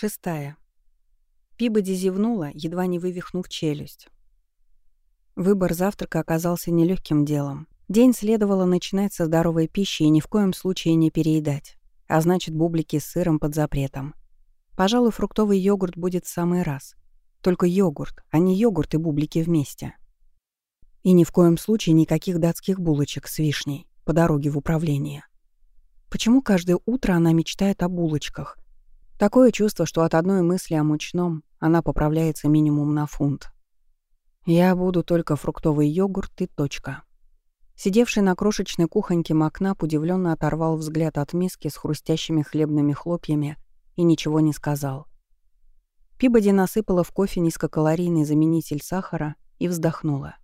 Шестая. Пибоди зевнула, едва не вывихнув челюсть. Выбор завтрака оказался нелегким делом. День следовало начинать со здоровой пищи и ни в коем случае не переедать. А значит, бублики с сыром под запретом. Пожалуй, фруктовый йогурт будет в самый раз. Только йогурт, а не йогурт и бублики вместе. И ни в коем случае никаких датских булочек с вишней по дороге в управление. Почему каждое утро она мечтает о булочках? Такое чувство, что от одной мысли о мучном она поправляется минимум на фунт. Я буду только фруктовый йогурт и точка. Сидевший на крошечной кухоньке Макнап удивленно оторвал взгляд от миски с хрустящими хлебными хлопьями и ничего не сказал. Пибоди насыпала в кофе низкокалорийный заменитель сахара и вздохнула.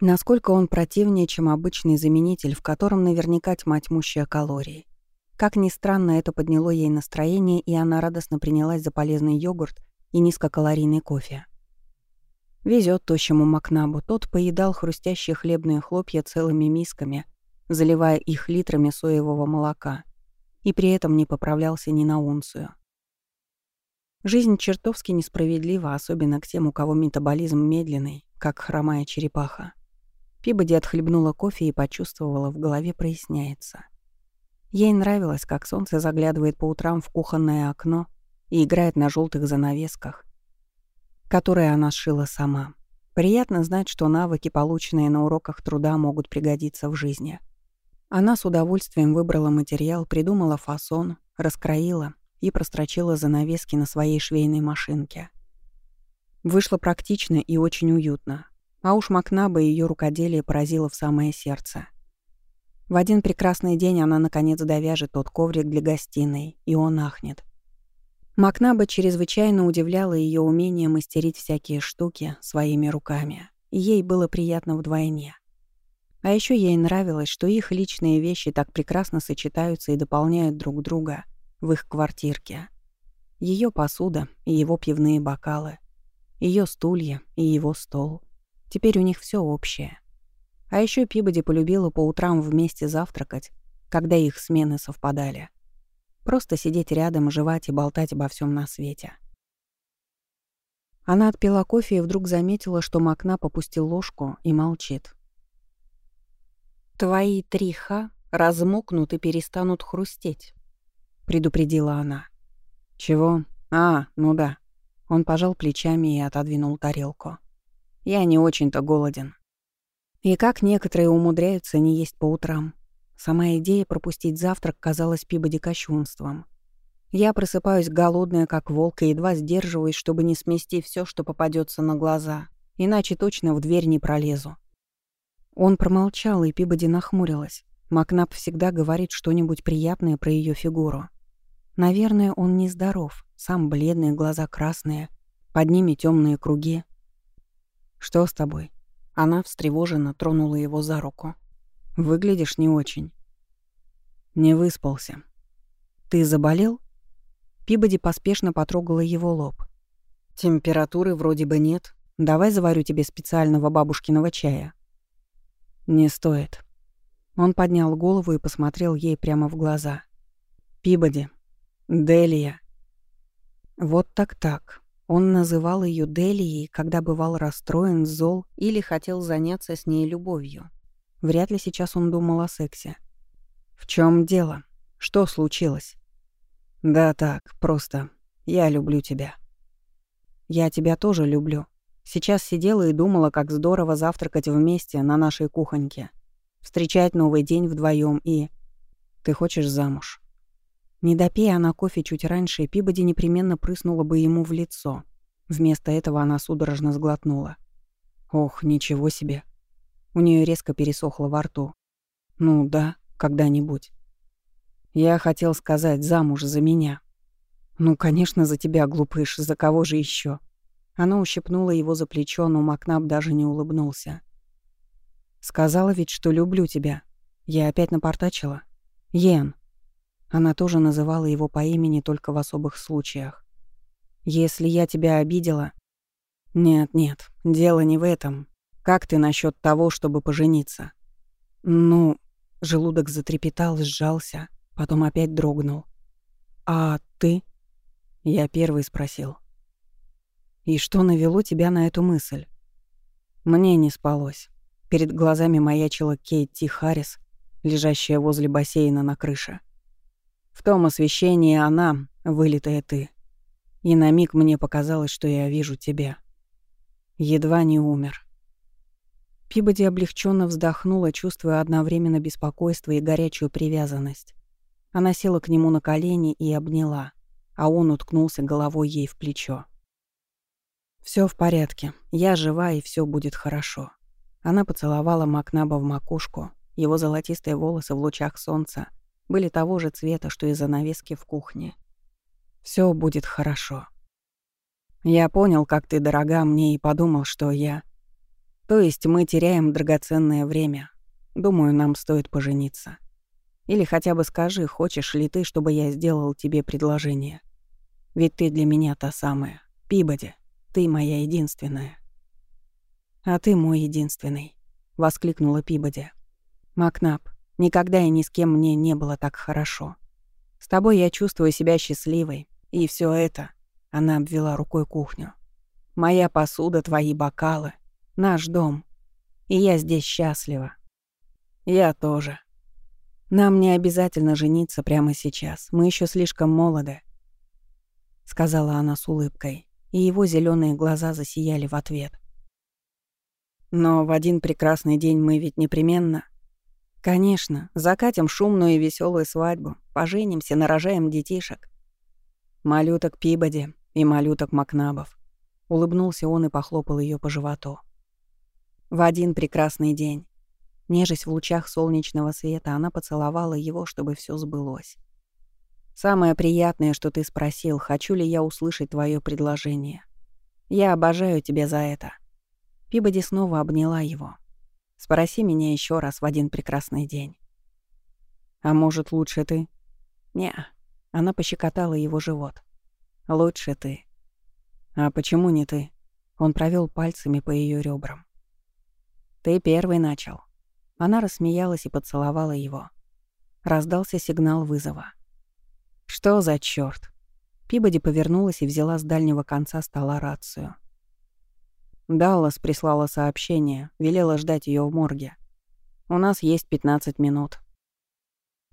Насколько он противнее, чем обычный заменитель, в котором наверняка тьма тьмущая калорий. Как ни странно, это подняло ей настроение, и она радостно принялась за полезный йогурт и низкокалорийный кофе. Везет тощему Макнабу, тот поедал хрустящие хлебные хлопья целыми мисками, заливая их литрами соевого молока, и при этом не поправлялся ни на унцию. Жизнь чертовски несправедлива, особенно к тем, у кого метаболизм медленный, как хромая черепаха. Пибоди отхлебнула кофе и почувствовала, в голове проясняется — Ей нравилось, как солнце заглядывает по утрам в кухонное окно и играет на желтых занавесках, которые она сшила сама. Приятно знать, что навыки, полученные на уроках труда, могут пригодиться в жизни. Она с удовольствием выбрала материал, придумала фасон, раскроила и прострочила занавески на своей швейной машинке. Вышло практично и очень уютно. А уж Макнаба ее рукоделие поразило в самое сердце — в один прекрасный день она наконец довяжет тот коврик для гостиной, и он ахнет. Макнаба чрезвычайно удивляла ее умение мастерить всякие штуки своими руками, ей было приятно вдвойне. А еще ей нравилось, что их личные вещи так прекрасно сочетаются и дополняют друг друга в их квартирке. Ее посуда и его пивные бокалы, ее стулья и его стол. Теперь у них все общее — а еще Пибоди полюбила по утрам вместе завтракать, когда их смены совпадали. Просто сидеть рядом, жевать и болтать обо всем на свете. Она отпила кофе и вдруг заметила, что Макна попустил ложку и молчит. «Твои три ха размокнут и перестанут хрустеть», — предупредила она. «Чего? А, ну да». Он пожал плечами и отодвинул тарелку. «Я не очень-то голоден. И как некоторые умудряются не есть по утрам. Сама идея пропустить завтрак казалась Пибоди кощунством. Я просыпаюсь голодная, как волк, и едва сдерживаюсь, чтобы не смести все, что попадется на глаза, иначе точно в дверь не пролезу. Он промолчал, и Пибоди нахмурилась. Макнап всегда говорит что-нибудь приятное про ее фигуру. Наверное, он нездоров, сам бледный, глаза красные, под ними темные круги. «Что с тобой?» Она встревоженно тронула его за руку. «Выглядишь не очень». «Не выспался». «Ты заболел?» Пибоди поспешно потрогала его лоб. «Температуры вроде бы нет. Давай заварю тебе специального бабушкиного чая». «Не стоит». Он поднял голову и посмотрел ей прямо в глаза. «Пибоди. Делия». Вот так-так. Он называл ее Делией, когда бывал расстроен, зол или хотел заняться с ней любовью. Вряд ли сейчас он думал о сексе. «В чем дело? Что случилось?» «Да так, просто. Я люблю тебя». «Я тебя тоже люблю. Сейчас сидела и думала, как здорово завтракать вместе на нашей кухоньке. Встречать новый день вдвоем и... Ты хочешь замуж?» Не допея она кофе чуть раньше, Пибоди непременно прыснула бы ему в лицо. Вместо этого она судорожно сглотнула. Ох, ничего себе. У нее резко пересохло во рту. Ну да, когда-нибудь. Я хотел сказать замуж за меня. Ну, конечно, за тебя, глупыш, за кого же еще? Она ущипнула его за плечо, но Макнаб даже не улыбнулся. Сказала ведь, что люблю тебя. Я опять напортачила. Йен. Она тоже называла его по имени только в особых случаях. «Если я тебя обидела...» «Нет, нет, дело не в этом. Как ты насчет того, чтобы пожениться?» «Ну...» Желудок затрепетал, сжался, потом опять дрогнул. «А ты?» Я первый спросил. И что навело тебя на эту мысль? Мне не спалось. Перед глазами маячила Кейти Харрис, лежащая возле бассейна на крыше. В том освещении она, вылитая ты. И на миг мне показалось, что я вижу тебя. Едва не умер. Пибоди облегченно вздохнула, чувствуя одновременно беспокойство и горячую привязанность. Она села к нему на колени и обняла, а он уткнулся головой ей в плечо. Все в порядке. Я жива, и все будет хорошо». Она поцеловала Макнаба в макушку. Его золотистые волосы в лучах солнца были того же цвета, что и занавески в кухне. Все будет хорошо. Я понял, как ты дорога мне, и подумал, что я... То есть мы теряем драгоценное время. Думаю, нам стоит пожениться. Или хотя бы скажи, хочешь ли ты, чтобы я сделал тебе предложение. Ведь ты для меня та самая. Пибоди, ты моя единственная. А ты мой единственный, воскликнула Пибоди. Макнап, никогда и ни с кем мне не было так хорошо. С тобой я чувствую себя счастливой, и все это, она обвела рукой кухню. Моя посуда, твои бокалы, наш дом. И я здесь счастлива. Я тоже. Нам не обязательно жениться прямо сейчас. Мы еще слишком молоды, сказала она с улыбкой, и его зеленые глаза засияли в ответ. Но в один прекрасный день мы ведь непременно... Конечно, закатим шумную и веселую свадьбу, поженимся, нарожаем детишек. Малюток Пибоди и малюток Макнабов. Улыбнулся он и похлопал ее по животу. В один прекрасный день Нежесть в лучах солнечного света, она поцеловала его, чтобы все сбылось. «Самое приятное, что ты спросил, хочу ли я услышать твое предложение. Я обожаю тебя за это». Пибоди снова обняла его. «Спроси меня еще раз в один прекрасный день». «А может, лучше ты?» «Не». Она пощекотала его живот. «Лучше ты». «А почему не ты?» Он провел пальцами по ее ребрам. «Ты первый начал. Она рассмеялась и поцеловала его. Раздался сигнал вызова. «Что за чёрт?» Пибоди повернулась и взяла с дальнего конца стола рацию. Даллас прислала сообщение, велела ждать её в морге. «У нас есть 15 минут».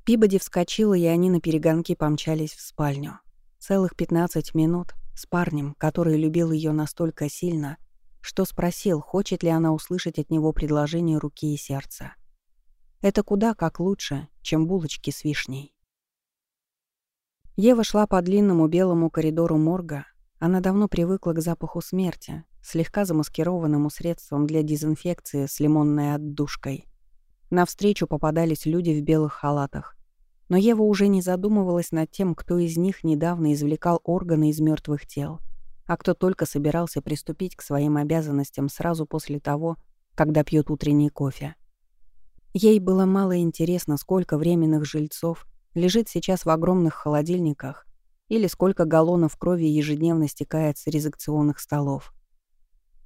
Пибоди вскочила, и они на перегонки помчались в спальню. Целых 15 минут с парнем, который любил её настолько сильно, что спросил, хочет ли она услышать от него предложение руки и сердца. Это куда как лучше, чем булочки с вишней. Ева шла по длинному белому коридору морга. Она давно привыкла к запаху смерти, слегка замаскированному средством для дезинфекции с лимонной отдушкой. Навстречу попадались люди в белых халатах. Но Ева уже не задумывалась над тем, кто из них недавно извлекал органы из мертвых тел — а кто только собирался приступить к своим обязанностям сразу после того, когда пьет утренний кофе. Ей было мало интересно, сколько временных жильцов лежит сейчас в огромных холодильниках или сколько галлонов крови ежедневно стекает с резекционных столов.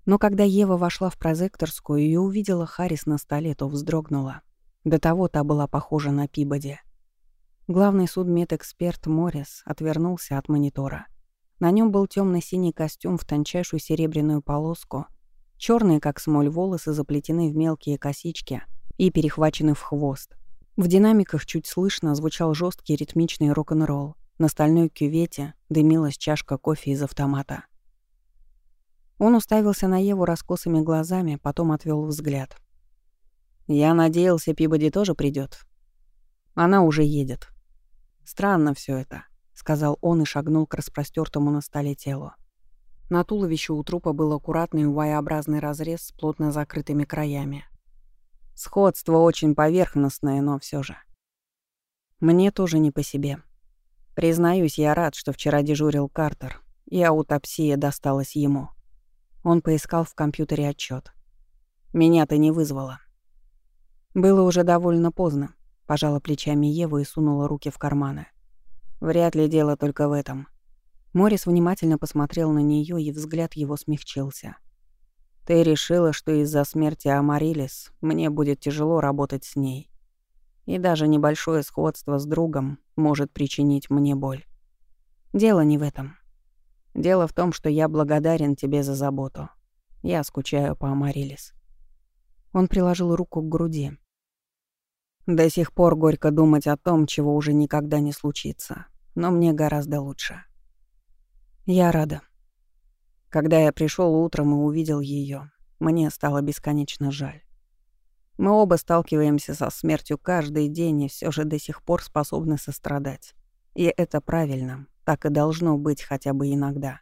Но когда Ева вошла в прозекторскую и увидела Харрис на столе, то вздрогнула. До того та была похожа на Пибоди. Главный судмедэксперт Моррис отвернулся от монитора — на нем был темно-синий костюм в тончайшую серебряную полоску, черные, как смоль, волосы заплетены в мелкие косички и перехвачены в хвост. В динамиках чуть слышно звучал жесткий ритмичный рок-н-ролл. На стальной кювете дымилась чашка кофе из автомата. Он уставился на Еву раскосыми глазами, потом отвел взгляд. «Я надеялся, Пибоди тоже придет. Она уже едет. Странно все это сказал он и шагнул к распростертому на столе телу. На туловище у трупа был аккуратный Y-образный разрез с плотно закрытыми краями. Сходство очень поверхностное, но все же. Мне тоже не по себе. Признаюсь, я рад, что вчера дежурил Картер, и аутопсия досталась ему. Он поискал в компьютере отчет. Меня ты не вызвала. Было уже довольно поздно. Пожала плечами Ева и сунула руки в карманы. Вряд ли дело только в этом. Морис внимательно посмотрел на нее, и взгляд его смягчился. Ты решила, что из-за смерти Амарилис мне будет тяжело работать с ней. И даже небольшое сходство с другом может причинить мне боль. Дело не в этом. Дело в том, что я благодарен тебе за заботу. Я скучаю по Амарилис». Он приложил руку к груди. До сих пор горько думать о том, чего уже никогда не случится. Но мне гораздо лучше. Я рада. Когда я пришел утром и увидел ее, мне стало бесконечно жаль. Мы оба сталкиваемся со смертью каждый день и все же до сих пор способны сострадать. И это правильно, так и должно быть хотя бы иногда.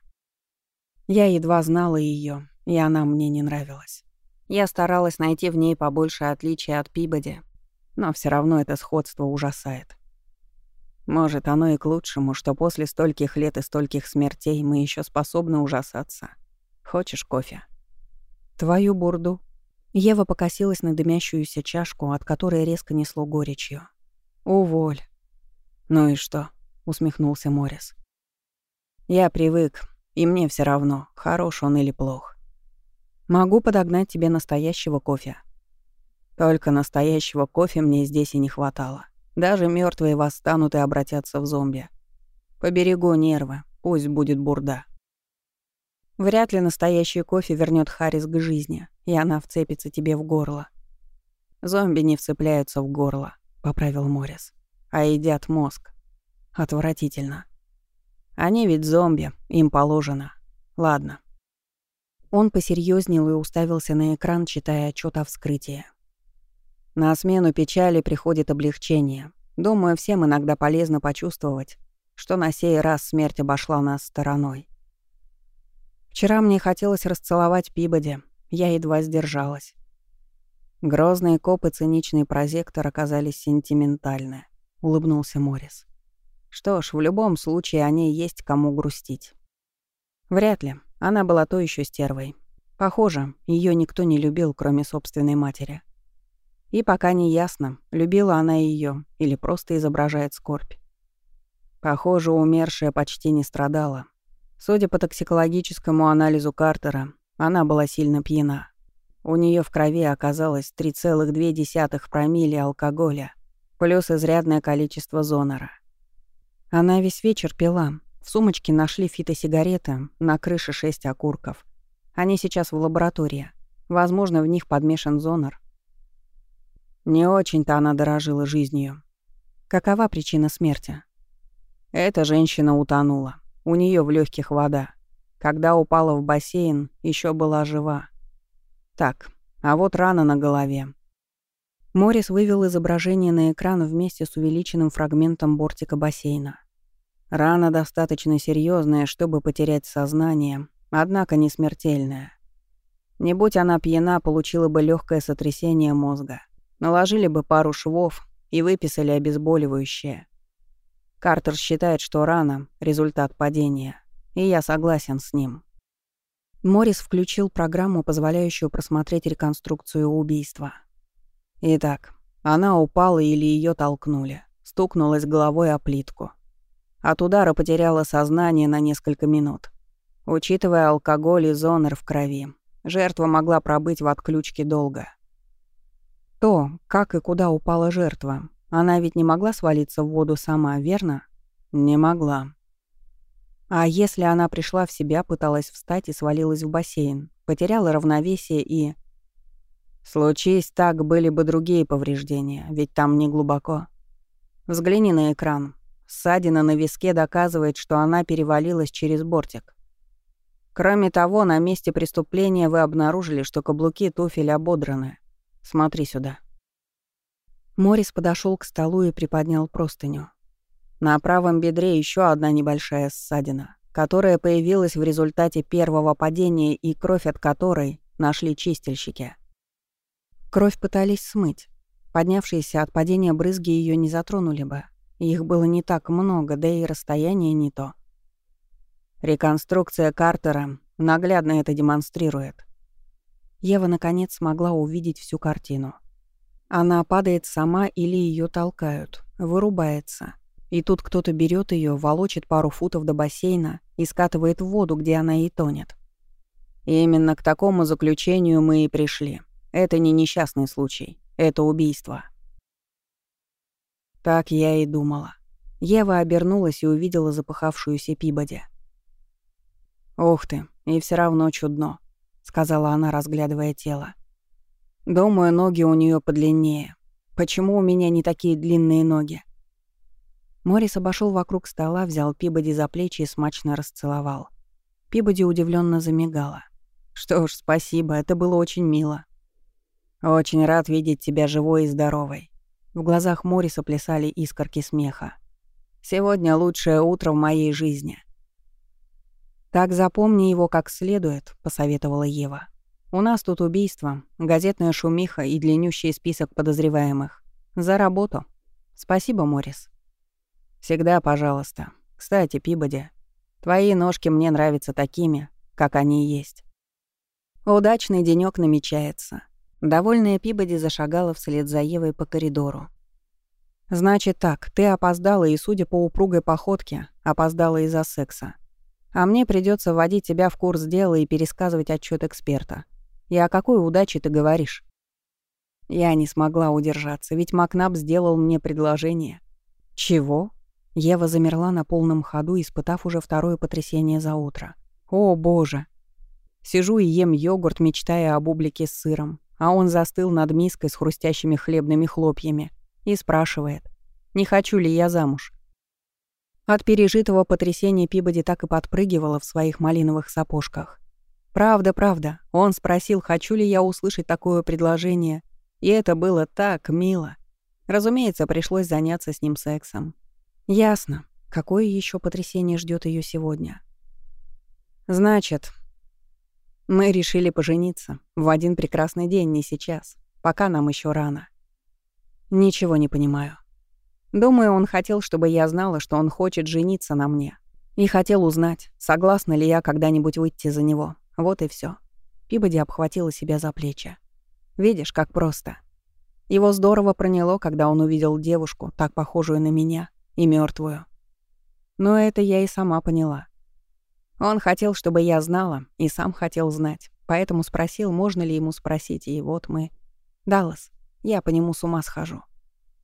Я едва знала ее, и она мне не нравилась. Я старалась найти в ней побольше отличия от Пибоди, но все равно это сходство ужасает. Может, оно и к лучшему, что после стольких лет и стольких смертей мы еще способны ужасаться. Хочешь кофе? Твою бурду. Ева покосилась на дымящуюся чашку, от которой резко несло горечью. Уволь. Ну и что? усмехнулся Морис. Я привык, и мне все равно, хорош он или плох. Могу подогнать тебе настоящего кофе. Только настоящего кофе мне здесь и не хватало. Даже мертвые восстанут и обратятся в зомби. По берегу нервы, пусть будет бурда. Вряд ли настоящий кофе вернет Харрис к жизни, и она вцепится тебе в горло. Зомби не вцепляются в горло, поправил Морис, а едят мозг. Отвратительно. Они ведь зомби, им положено. Ладно. Он посерьезнел и уставился на экран, читая отчет о вскрытии. На смену печали приходит облегчение. Думаю, всем иногда полезно почувствовать, что на сей раз смерть обошла нас стороной. Вчера мне хотелось расцеловать Пибоди, я едва сдержалась. Грозные коп и циничный прозектор оказались сентиментальны, улыбнулся Морис. Что ж, в любом случае о ней есть кому грустить. Вряд ли. Она была то еще стервой. Похоже, ее никто не любил, кроме собственной матери. И пока не ясно, любила она ее или просто изображает скорбь. Похоже, умершая почти не страдала. Судя по токсикологическому анализу Картера, она была сильно пьяна. У нее в крови оказалось 3,2 промилле алкоголя, плюс изрядное количество зонора. Она весь вечер пила. В сумочке нашли фитосигареты, на крыше шесть окурков. Они сейчас в лаборатории. Возможно, в них подмешан зонор. Не очень-то она дорожила жизнью. Какова причина смерти? Эта женщина утонула. У нее в легких вода. Когда упала в бассейн, еще была жива. Так, а вот рана на голове. Морис вывел изображение на экран вместе с увеличенным фрагментом бортика бассейна. Рана достаточно серьезная, чтобы потерять сознание, однако не смертельная. Не будь она пьяна, получила бы легкое сотрясение мозга. Наложили бы пару швов и выписали обезболивающее. Картер считает, что рана — результат падения, и я согласен с ним. Моррис включил программу, позволяющую просмотреть реконструкцию убийства. Итак, она упала или ее толкнули, стукнулась головой о плитку. От удара потеряла сознание на несколько минут. Учитывая алкоголь и зонер в крови, жертва могла пробыть в отключке долго. То, как и куда упала жертва. Она ведь не могла свалиться в воду сама, верно? Не могла. А если она пришла в себя, пыталась встать и свалилась в бассейн, потеряла равновесие и... Случись так, были бы другие повреждения, ведь там не глубоко. Взгляни на экран. Ссадина на виске доказывает, что она перевалилась через бортик. Кроме того, на месте преступления вы обнаружили, что каблуки туфель ободраны. Смотри сюда». Морис подошел к столу и приподнял простыню. На правом бедре еще одна небольшая ссадина, которая появилась в результате первого падения и кровь от которой нашли чистильщики. Кровь пытались смыть. Поднявшиеся от падения брызги ее не затронули бы. Их было не так много, да и расстояние не то. Реконструкция Картера наглядно это демонстрирует. Ева наконец смогла увидеть всю картину. Она падает сама или ее толкают, вырубается. И тут кто-то берет ее, волочит пару футов до бассейна и скатывает в воду, где она и тонет. И именно к такому заключению мы и пришли. Это не несчастный случай, это убийство. Так я и думала. Ева обернулась и увидела запыхавшуюся Пибоди. «Ух ты, и все равно чудно», — сказала она, разглядывая тело. «Думаю, ноги у нее подлиннее. Почему у меня не такие длинные ноги?» Морис обошел вокруг стола, взял Пибоди за плечи и смачно расцеловал. Пибоди удивленно замигала. «Что ж, спасибо, это было очень мило. Очень рад видеть тебя живой и здоровой». В глазах Мориса плясали искорки смеха. «Сегодня лучшее утро в моей жизни». «Так запомни его как следует», — посоветовала Ева. «У нас тут убийство, газетная шумиха и длиннющий список подозреваемых. За работу. Спасибо, Морис». «Всегда пожалуйста. Кстати, Пибоди, твои ножки мне нравятся такими, как они есть». Удачный денёк намечается. Довольная Пибоди зашагала вслед за Евой по коридору. «Значит так, ты опоздала и, судя по упругой походке, опоздала из-за секса. А мне придется вводить тебя в курс дела и пересказывать отчет эксперта. И о какой удаче ты говоришь?» Я не смогла удержаться, ведь Макнаб сделал мне предложение. «Чего?» Ева замерла на полном ходу, испытав уже второе потрясение за утро. «О, боже!» Сижу и ем йогурт, мечтая об бублике с сыром, а он застыл над миской с хрустящими хлебными хлопьями и спрашивает, не хочу ли я замуж. От пережитого потрясения Пибоди так и подпрыгивала в своих малиновых сапожках. Правда, правда, он спросил, хочу ли я услышать такое предложение, и это было так мило. Разумеется, пришлось заняться с ним сексом. Ясно, какое еще потрясение ждет ее сегодня. Значит, мы решили пожениться. В один прекрасный день, не сейчас. Пока нам еще рано. Ничего не понимаю. Думаю, он хотел, чтобы я знала, что он хочет жениться на мне. И хотел узнать, согласна ли я когда-нибудь выйти за него. Вот и все. Пибоди обхватила себя за плечи. Видишь, как просто. Его здорово проняло, когда он увидел девушку, так похожую на меня, и мертвую. Но это я и сама поняла. Он хотел, чтобы я знала, и сам хотел знать, поэтому спросил, можно ли ему спросить, и вот мы... Даллас, я по нему с ума схожу.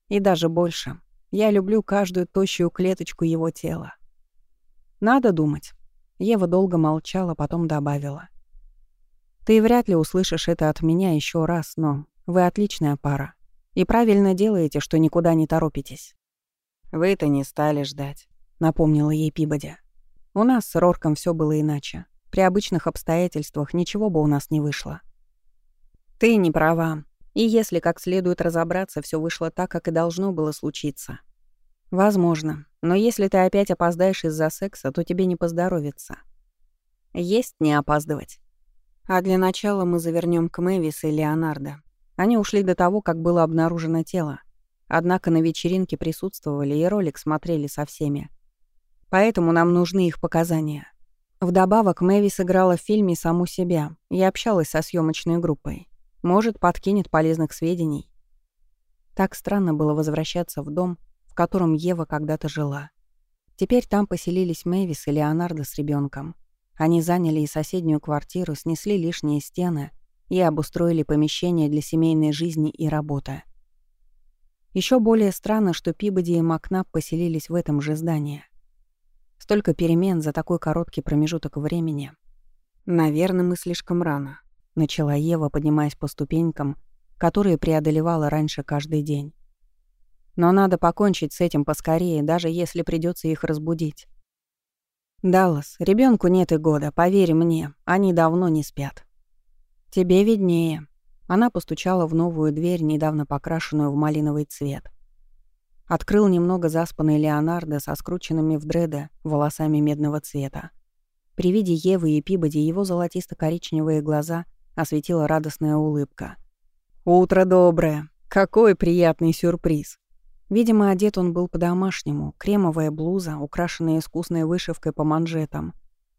И даже больше. Я люблю каждую тощую клеточку его тела. Надо думать. Ева долго молчала, потом добавила. Ты вряд ли услышишь это от меня еще раз, но вы отличная пара. И правильно делаете, что никуда не торопитесь. Вы-то не стали ждать, напомнила ей Пибоди. У нас с Рорком все было иначе. При обычных обстоятельствах ничего бы у нас не вышло. Ты не права. И если как следует разобраться, все вышло так, как и должно было случиться. Возможно. Но если ты опять опоздаешь из-за секса, то тебе не поздоровится. Есть не опаздывать. А для начала мы завернем к Мэвис и Леонардо. Они ушли до того, как было обнаружено тело. Однако на вечеринке присутствовали и ролик смотрели со всеми. Поэтому нам нужны их показания. Вдобавок, Мэви сыграла в фильме саму себя и общалась со съемочной группой. Может, подкинет полезных сведений. Так странно было возвращаться в дом, в котором Ева когда-то жила. Теперь там поселились Мэвис и Леонардо с ребенком. Они заняли и соседнюю квартиру, снесли лишние стены и обустроили помещение для семейной жизни и работы. Еще более странно, что Пибоди и Макнап поселились в этом же здании. Столько перемен за такой короткий промежуток времени. Наверное, мы слишком рано. Начала Ева, поднимаясь по ступенькам, которые преодолевала раньше каждый день. Но надо покончить с этим поскорее, даже если придется их разбудить. Даллас, ребенку нет и года, поверь мне, они давно не спят. Тебе виднее. Она постучала в новую дверь, недавно покрашенную в малиновый цвет. Открыл немного заспанный Леонардо со скрученными в дреды волосами медного цвета. При виде Евы и Пибоди его золотисто-коричневые глаза осветила радостная улыбка. «Утро доброе! Какой приятный сюрприз!» Видимо, одет он был по-домашнему. Кремовая блуза, украшенная искусной вышивкой по манжетам,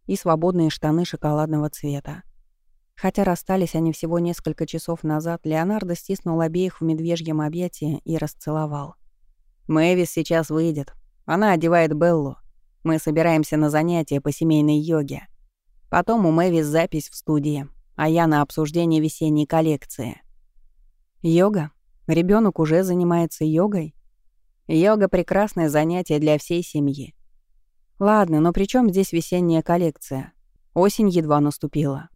и свободные штаны шоколадного цвета. Хотя расстались они всего несколько часов назад, Леонардо стиснул обеих в медвежьем объятии и расцеловал. Мэвис сейчас выйдет. Она одевает Беллу. Мы собираемся на занятия по семейной йоге. Потом у Мэвис запись в студии, а я на обсуждение весенней коллекции. Йога? Ребенок уже занимается йогой? Йога — прекрасное занятие для всей семьи. Ладно, но при чем здесь весенняя коллекция? Осень едва наступила.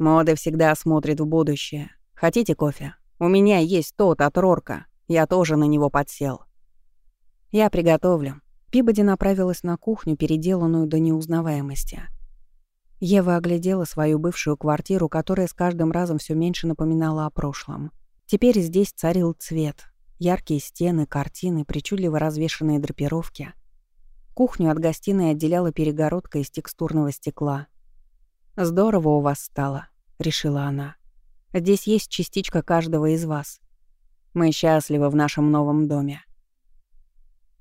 Мода всегда смотрит в будущее. Хотите кофе? У меня есть тот от Рорка. Я тоже на него подсел. Я приготовлю. Пибоди направилась на кухню, переделанную до неузнаваемости. Ева оглядела свою бывшую квартиру, которая с каждым разом все меньше напоминала о прошлом. Теперь здесь царил цвет. Яркие стены, картины, причудливо развешанные драпировки. Кухню от гостиной отделяла перегородка из текстурного стекла. «Здорово у вас стало», — решила она. «Здесь есть частичка каждого из вас. Мы счастливы в нашем новом доме».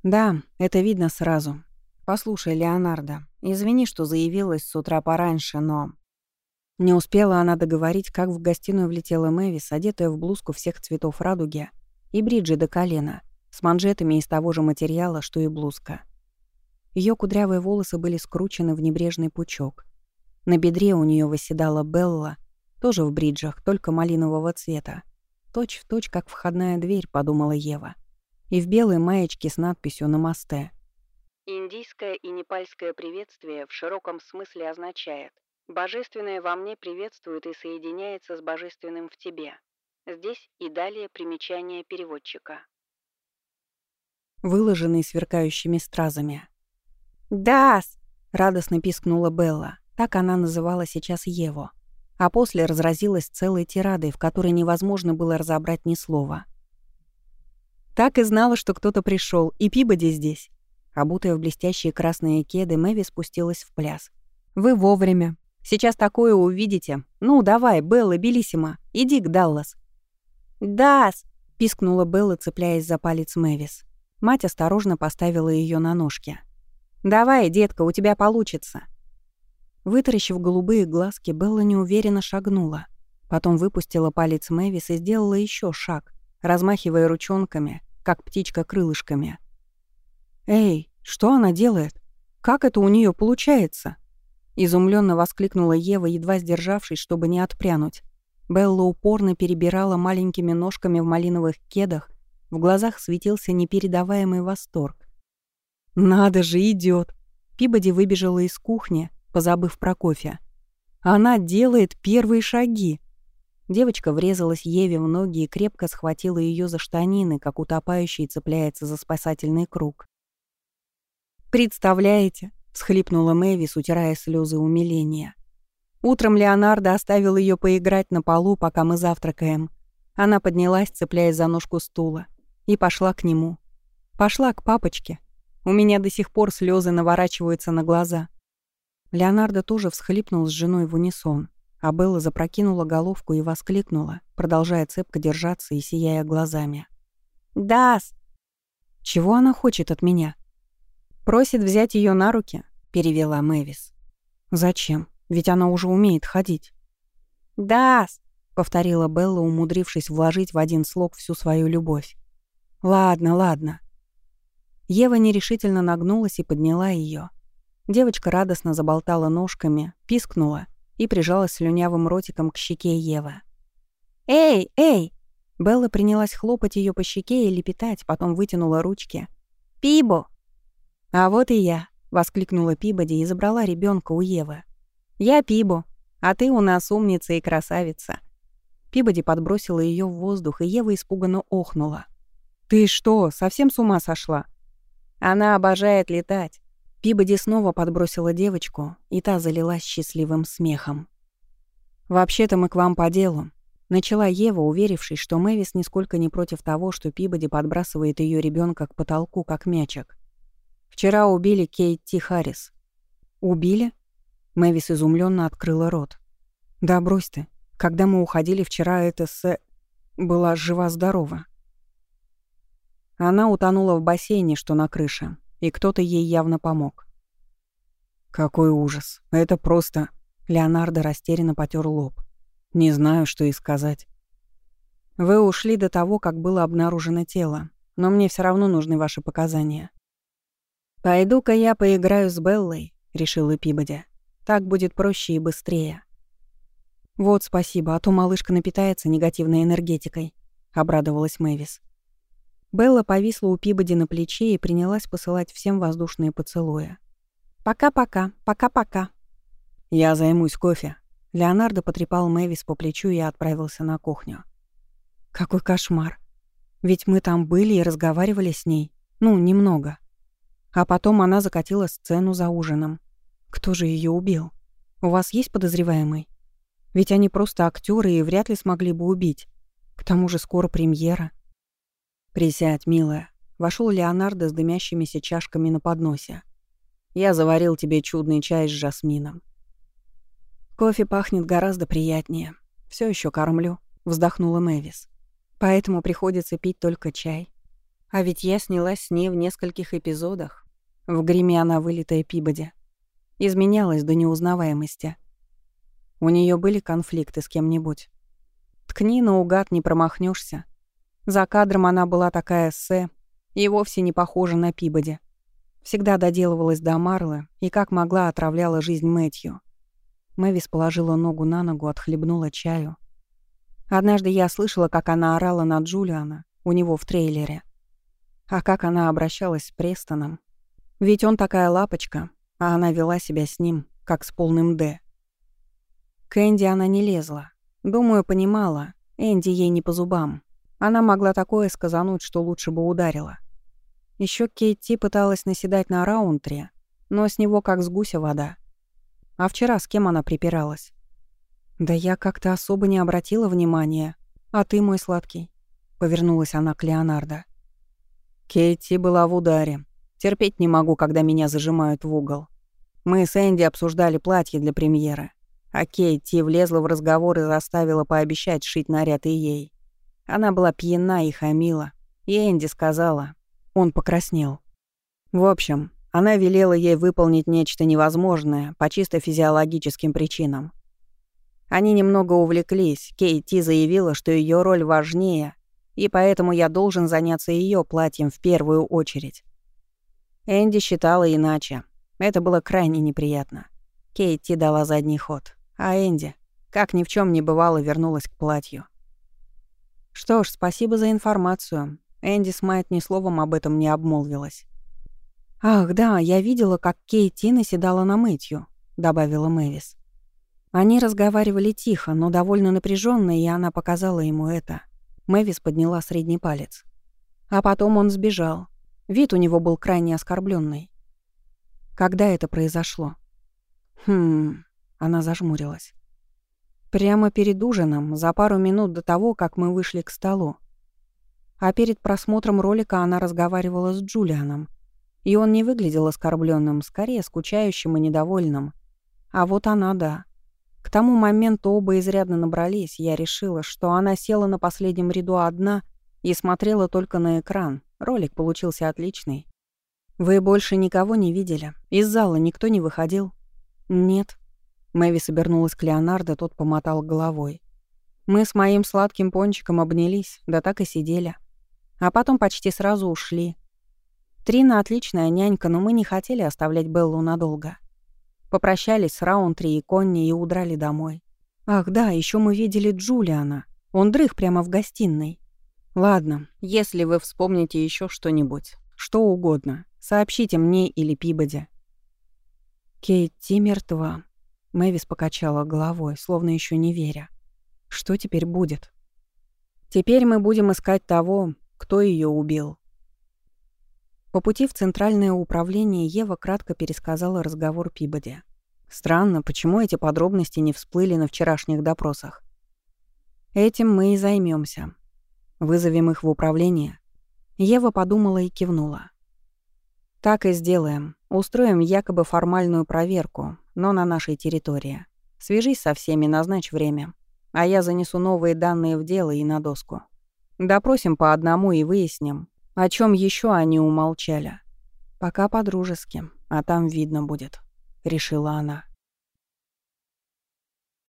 «Да, это видно сразу. Послушай, Леонардо, извини, что заявилась с утра пораньше, но...» Не успела она договорить, как в гостиную влетела Мэвис, одетая в блузку всех цветов радуги и бриджи до колена, с манжетами из того же материала, что и блузка. Ее кудрявые волосы были скручены в небрежный пучок. На бедре у нее восседала Белла, тоже в бриджах, только малинового цвета. Точь в точь, как входная дверь, подумала Ева. И в белой маечке с надписью на мосте. Индийское и непальское приветствие в широком смысле означает «Божественное во мне приветствует и соединяется с божественным в тебе». Здесь и далее примечание переводчика. Выложенный сверкающими стразами. «Дас!» — радостно пискнула Белла. Так она называла сейчас Еву. А после разразилась целой тирадой, в которой невозможно было разобрать ни слова. Так и знала, что кто-то пришел, и Пибоди здесь. Обутая в блестящие красные кеды, Мэви спустилась в пляс. «Вы вовремя. Сейчас такое увидите. Ну, давай, Белла Белиссима, иди к Даллас». «Дас!» — пискнула Белла, цепляясь за палец Мэвис. Мать осторожно поставила ее на ножки. «Давай, детка, у тебя получится». Вытаращив голубые глазки, Белла неуверенно шагнула. Потом выпустила палец Мэвис и сделала еще шаг, размахивая ручонками, как птичка крылышками. «Эй, что она делает? Как это у нее получается?» Изумленно воскликнула Ева, едва сдержавшись, чтобы не отпрянуть. Белла упорно перебирала маленькими ножками в малиновых кедах, в глазах светился непередаваемый восторг. «Надо же, идет. Пибоди выбежала из кухни, позабыв про кофе. Она делает первые шаги. Девочка врезалась Еве в ноги и крепко схватила ее за штанины, как утопающий цепляется за спасательный круг. «Представляете?» — всхлипнула Мэвис, утирая слезы умиления. Утром Леонардо оставил ее поиграть на полу, пока мы завтракаем. Она поднялась, цепляясь за ножку стула, и пошла к нему. Пошла к папочке, у меня до сих пор слезы наворачиваются на глаза. Леонардо тоже всхлипнул с женой в унисон, а Белла запрокинула головку и воскликнула, продолжая цепко держаться и сияя глазами. «Дас!» «Чего она хочет от меня?» «Просит взять ее на руки», — перевела Мэвис. «Зачем? Ведь она уже умеет ходить». «Дас!» — повторила Белла, умудрившись вложить в один слог всю свою любовь. «Ладно, ладно. Ева нерешительно нагнулась и подняла ее. Девочка радостно заболтала ножками, пискнула и прижалась слюнявым ротиком к щеке Евы. «Эй, эй!» Белла принялась хлопать ее по щеке и лепетать, потом вытянула ручки. «Пибо!» «А вот и я!» — воскликнула Пибоди и забрала ребенка у Евы. «Я Пибо, а ты у нас умница и красавица!» Пибоди подбросила ее в воздух, и Ева испуганно охнула. «Ты что, совсем с ума сошла?» Она обожает летать. Пибоди снова подбросила девочку, и та залилась счастливым смехом. «Вообще-то мы к вам по делу», — начала Ева, уверившись, что Мэвис нисколько не против того, что Пибоди подбрасывает ее ребенка к потолку, как мячик. «Вчера убили Кейти Харрис». «Убили?» Мэвис изумленно открыла рот. «Да брось ты. Когда мы уходили вчера, эта с... была жива-здорова. Она утонула в бассейне, что на крыше, и кто-то ей явно помог. «Какой ужас! Это просто...» Леонардо растерянно потер лоб. «Не знаю, что и сказать». «Вы ушли до того, как было обнаружено тело, но мне все равно нужны ваши показания». «Пойду-ка я поиграю с Беллой», — решила Пибоди. «Так будет проще и быстрее». «Вот спасибо, а то малышка напитается негативной энергетикой», — обрадовалась Мэвис. Белла повисла у Пибоди на плече и принялась посылать всем воздушные поцелуи. «Пока-пока, пока-пока». «Я займусь кофе». Леонардо потрепал Мэвис по плечу и отправился на кухню. «Какой кошмар. Ведь мы там были и разговаривали с ней. Ну, немного. А потом она закатила сцену за ужином. Кто же ее убил? У вас есть подозреваемый? Ведь они просто актеры и вряд ли смогли бы убить. К тому же скоро премьера. «Присядь, милая». Вошел Леонардо с дымящимися чашками на подносе. «Я заварил тебе чудный чай с жасмином. Кофе пахнет гораздо приятнее. Все еще кормлю», — вздохнула Мэвис. «Поэтому приходится пить только чай. А ведь я снялась с ней в нескольких эпизодах. В гриме она вылитая Пибоди. Изменялась до неузнаваемости. У нее были конфликты с кем-нибудь. Ткни наугад, не промахнешься. За кадром она была такая эссе и вовсе не похожа на Пибоди. Всегда доделывалась до Марлы и как могла отравляла жизнь Мэтью. Мэвис положила ногу на ногу, отхлебнула чаю. Однажды я слышала, как она орала на Джулиана у него в трейлере. А как она обращалась с Престоном. Ведь он такая лапочка, а она вела себя с ним, как с полным «Д». К Энди она не лезла. Думаю, понимала, Энди ей не по зубам. Она могла такое сказануть, что лучше бы ударила. Еще Кейти пыталась наседать на Раунтре, но с него как с гуся вода. А вчера с кем она припиралась? Да я как-то особо не обратила внимания. А ты, мой сладкий? Повернулась она к Леонардо. Кейти была в ударе. Терпеть не могу, когда меня зажимают в угол. Мы с Энди обсуждали платье для премьеры. А Кейти влезла в разговор и заставила пообещать шить наряд и ей. Она была пьяна и хамила. И Энди сказала. Он покраснел. В общем, она велела ей выполнить нечто невозможное по чисто физиологическим причинам. Они немного увлеклись, Кейти заявила, что ее роль важнее, и поэтому я должен заняться ее платьем в первую очередь. Энди считала иначе. Это было крайне неприятно. Кейти дала задний ход, а Энди, как ни в чем не бывало, вернулась к платью. Что ж, спасибо за информацию. Энди Смайт ни словом об этом не обмолвилась. «Ах, да, я видела, как Кейти наседала на Мэтью», — добавила Мэвис. Они разговаривали тихо, но довольно напряженно, и она показала ему это. Мэвис подняла средний палец. А потом он сбежал. Вид у него был крайне оскорбленный. Когда это произошло? Хм, она зажмурилась. Прямо перед ужином, за пару минут до того, как мы вышли к столу. А перед просмотром ролика она разговаривала с Джулианом — и он не выглядел оскорбленным, скорее скучающим и недовольным. А вот она да. К тому моменту оба изрядно набрались, я решила, что она села на последнем ряду одна и смотрела только на экран. Ролик получился отличный. «Вы больше никого не видели? Из зала никто не выходил?» «Нет». Мэвис обернулась к Леонардо, тот помотал головой. «Мы с моим сладким пончиком обнялись, да так и сидели. А потом почти сразу ушли. Трина отличная нянька, но мы не хотели оставлять Беллу надолго. Попрощались с Раунтри и Конни и удрали домой. Ах да, еще мы видели Джулиана. Он дрых прямо в гостиной. Ладно, если вы вспомните еще что-нибудь, что угодно, сообщите мне или Пибоди. Кейти мертва. Мэвис покачала головой, словно еще не веря. Что теперь будет? Теперь мы будем искать того, кто ее убил. По пути в центральное управление Ева кратко пересказала разговор Пибоди. Странно, почему эти подробности не всплыли на вчерашних допросах. Этим мы и займемся. Вызовем их в управление. Ева подумала и кивнула. Так и сделаем. Устроим якобы формальную проверку, но на нашей территории. Свяжись со всеми, назначь время. А я занесу новые данные в дело и на доску. Допросим по одному и выясним, о чем еще они умолчали? Пока по-дружески, а там видно будет, решила она.